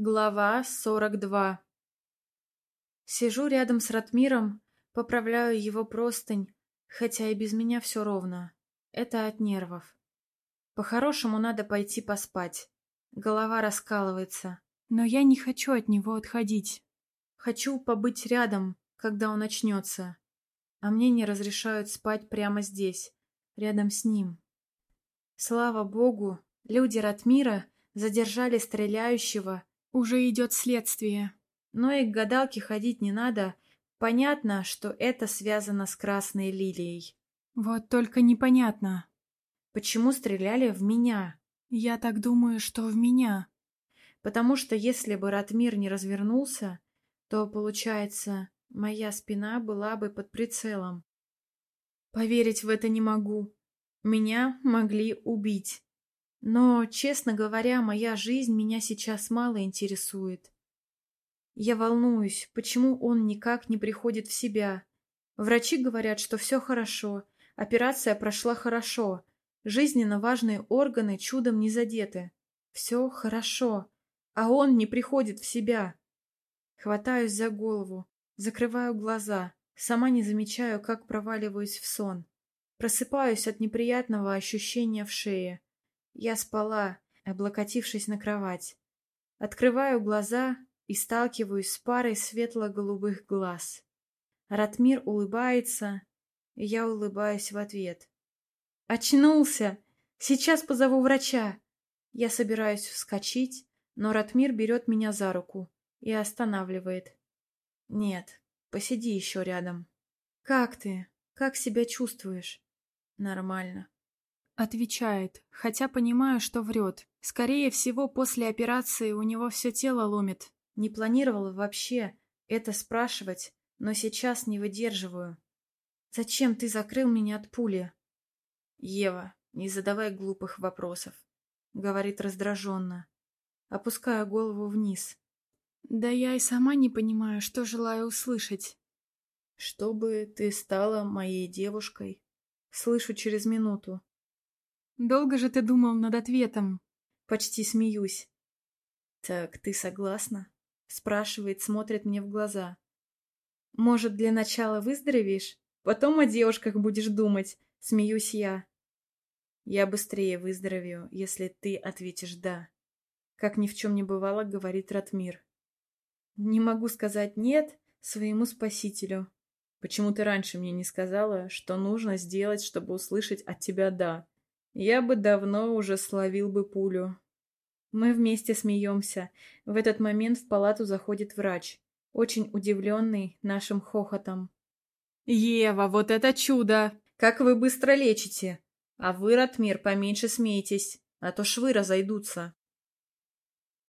Глава 42 Сижу рядом с Ратмиром, поправляю его простынь, хотя и без меня все ровно. Это от нервов. По-хорошему надо пойти поспать. Голова раскалывается. Но я не хочу от него отходить. Хочу побыть рядом, когда он очнется. А мне не разрешают спать прямо здесь, рядом с ним. Слава богу, люди Ратмира задержали стреляющего уже идет следствие. Но и к гадалке ходить не надо. Понятно, что это связано с Красной Лилией. Вот только непонятно. Почему стреляли в меня? Я так думаю, что в меня. Потому что если бы Ратмир не развернулся, то, получается, моя спина была бы под прицелом. Поверить в это не могу. Меня могли убить. Но, честно говоря, моя жизнь меня сейчас мало интересует. Я волнуюсь, почему он никак не приходит в себя. Врачи говорят, что все хорошо, операция прошла хорошо, жизненно важные органы чудом не задеты. Все хорошо, а он не приходит в себя. Хватаюсь за голову, закрываю глаза, сама не замечаю, как проваливаюсь в сон. Просыпаюсь от неприятного ощущения в шее. Я спала, облокотившись на кровать. Открываю глаза и сталкиваюсь с парой светло-голубых глаз. Ратмир улыбается, и я улыбаюсь в ответ. «Очнулся! Сейчас позову врача!» Я собираюсь вскочить, но Ратмир берет меня за руку и останавливает. «Нет, посиди еще рядом». «Как ты? Как себя чувствуешь?» «Нормально. Отвечает, хотя понимаю, что врет. Скорее всего, после операции у него все тело ломит. Не планировала вообще это спрашивать, но сейчас не выдерживаю. Зачем ты закрыл меня от пули? Ева, не задавай глупых вопросов. Говорит раздраженно. Опускаю голову вниз. Да я и сама не понимаю, что желаю услышать. Чтобы ты стала моей девушкой. Слышу через минуту. Долго же ты думал над ответом? Почти смеюсь. Так ты согласна? Спрашивает, смотрит мне в глаза. Может, для начала выздоровеешь? Потом о девушках будешь думать. Смеюсь я. Я быстрее выздоровею, если ты ответишь «да». Как ни в чем не бывало, говорит Ратмир. Не могу сказать «нет» своему спасителю. Почему ты раньше мне не сказала, что нужно сделать, чтобы услышать от тебя «да»? Я бы давно уже словил бы пулю. Мы вместе смеемся. В этот момент в палату заходит врач, очень удивленный нашим хохотом. «Ева, вот это чудо! Как вы быстро лечите! А вы, Ратмир, поменьше смейтесь, а то швы разойдутся».